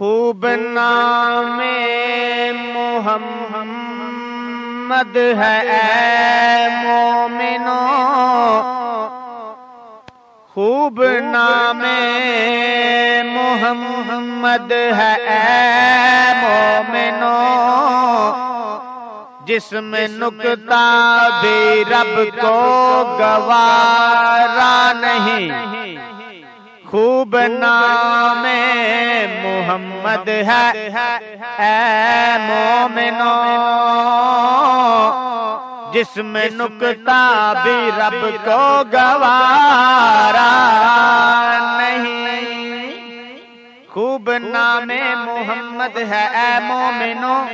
خوب نام محمد ہے، اے مومنو۔ خوب نام محمد ہے، اے مومنو۔ جس میں نکتا بھی رب کو گوارا نہیں۔ خوب نام محمد ہے۔ اے مومنو جس میں نکتا بھی رب کو گوارا نہیں۔ خوب نام محمد ہے، اے مومنو۔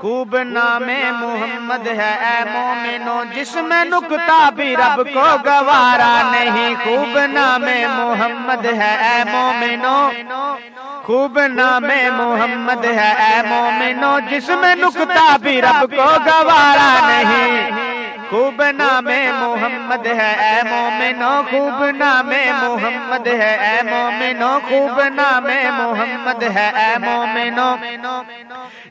خوب نام محمد ہے اے مومنو، جس میں نکتا بھی رب کو گوارا نہیں، خوب نام محمد ہے اے مومنو۔ خوب نام محمد ہے اے مومنو، جس میں نکتا بھی رب کو گوارا نہیں۔ محمد ہے، اے مومنو، خوب نام محمد ہے۔ اے مومنو، خوب نام محمد ہے۔ اے مومنو،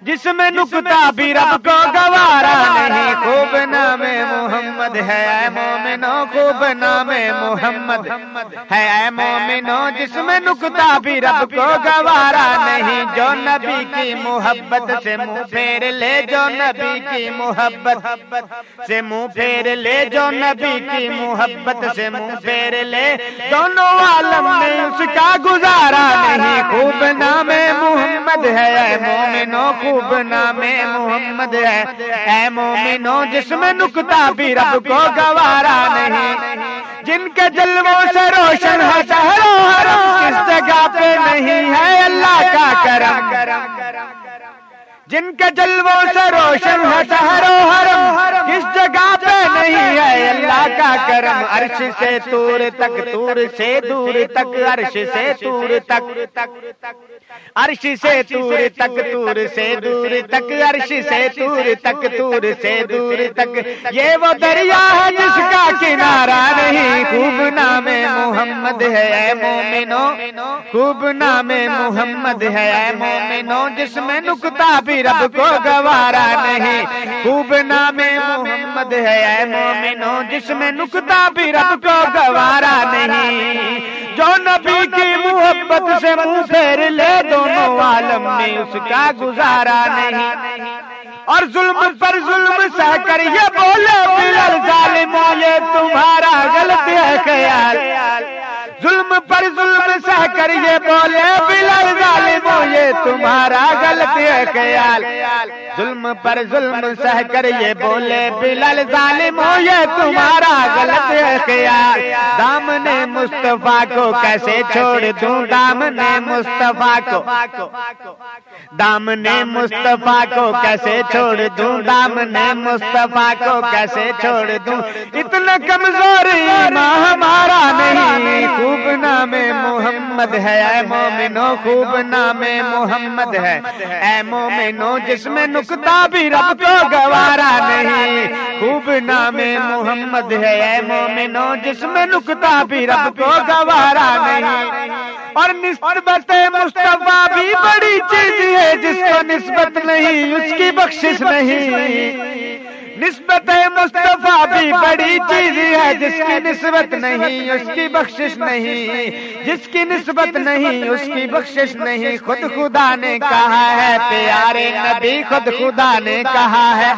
جس میں نکتا بھی رب کو گوارا نہیں، خوب نام محمد ہے۔ اے مومنو، خوب نام محمد ہے۔ اے مومنو، جس میں نکتا بھی رب کو گوارا نہیں، جو نبی کی محبت سے منہ پھیر لے، جو نبی کی محبت سے منہ پھیر لے، جو نبی کی محبت سے منہ پھیر لے۔ دونوں عالم میں اس کا گزارا نہیں۔ خوب نام محمد ہے۔ اے مومنو خوب نام محمد ہے۔ اے مومنو جس میں نکتا بھی رب کو گوارا نہیں۔ جن کے جلووں سے روشن ہے، شہروں حرم کس جگہ پہ نہیں ہے۔ اللہ کا کرم۔ جن کے جلووں سے روشن ہے شہروں حرم کس جگہ پہ نہیں ہے اللہ کا کرم عرش سے تور تک تور سے دور تک عرش سے تور تک عرش سے تور تک تور سے دور تک عرش سے تور تک تور سے دور تک یہ وہ دریا ہے جس کا محمد ہے، اے مومنو۔ خوب نام محمد ہے، اے مومنو، جس میں نکتا بھی رب کو گوارا نہیں۔ خوب نام محمد ہے، اے مومنو، جس میں نکتا بھی رب کو گوارا نہیں۔ جو نبی کی محبت سے منہ پھیر لے، دونوں عالم میں اس کا گزارا نہیں۔ اور ظلم پر ظلم سہ کر یہ بولے بلال ظالم یہ تمہارا غلط ہے خیال ظلم پر ظلم سہ کر یہ بولے بلر ظالم تمہارا غلط ہے خیال۔ ظلم پر ظلم سہ کر یہ بولے بلال ظالم ہو، یہ تمہارا غلط ہے خیال۔ دام نے مصطفیٰ کو کیسے چھوڑ دوں؟ دام مصطفیٰ کو۔ دام نے مصطفیٰ کو کیسے چھوڑ دوں؟ دام مصطفیٰ کو کیسے چھوڑ دوں؟ اتنا کمزور ایمان ہمارا نہیں۔ خوب نام محمد ہے مومنو، خوب نام محمد ہے۔ اے مومنو جس میں نکتا بھی رب کو گوارا نہیں خوب نام محمد ہے۔ اے مومنو جس میں نکتا بھی رب کو گوارا نہیں۔ اور نسبت مصطفیٰ بھی بڑی چیز ہے جس کو نسبت نہیں اس کی بخشش نہیں۔ نسبت مصطفیٰ بھی بڑی چیز ہے جس کی نسبت نہیں اس کی بخشش نہیں۔ جس کی نسبت نہیں اس کی بخشش نہیں خود خدا نے کہا ہے پیارے نبی خود خدا نے کہا ہے۔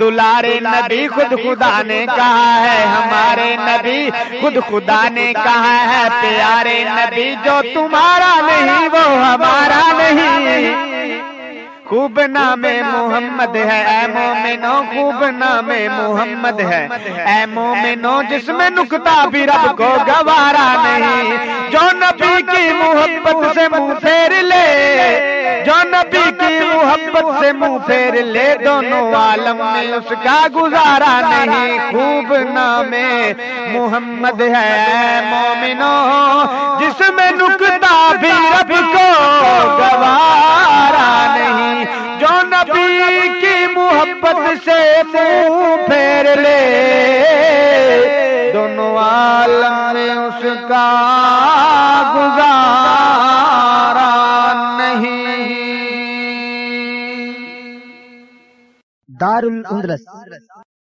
دلارے نبی خود خدا نے کہا ہے۔ ہمارے نبی خود خدا نے کہا ہے۔ پیارے نبی جو تمہارا نہیں وہ ہمارا نہیں۔ خوب نام محمد ہے اے مومنو خوب نام محمد ہے۔ اے مومنو جس میں نکتا بھی رب کو گوارا نہیں۔ جو نبی کی محبت سے منہ پھیر لے۔ جو نبی محبت سے منہ پھیر لے دونوں عالم میں، اس کا گزارا نہیں، خوب نام محمد ہے مومنو، جس میں نکتا بھی رب کو گوارا نہیں۔ جو نبی کی محبت سے منہ پھیر لے، دونوں عالم میں اس کا دار الاندلس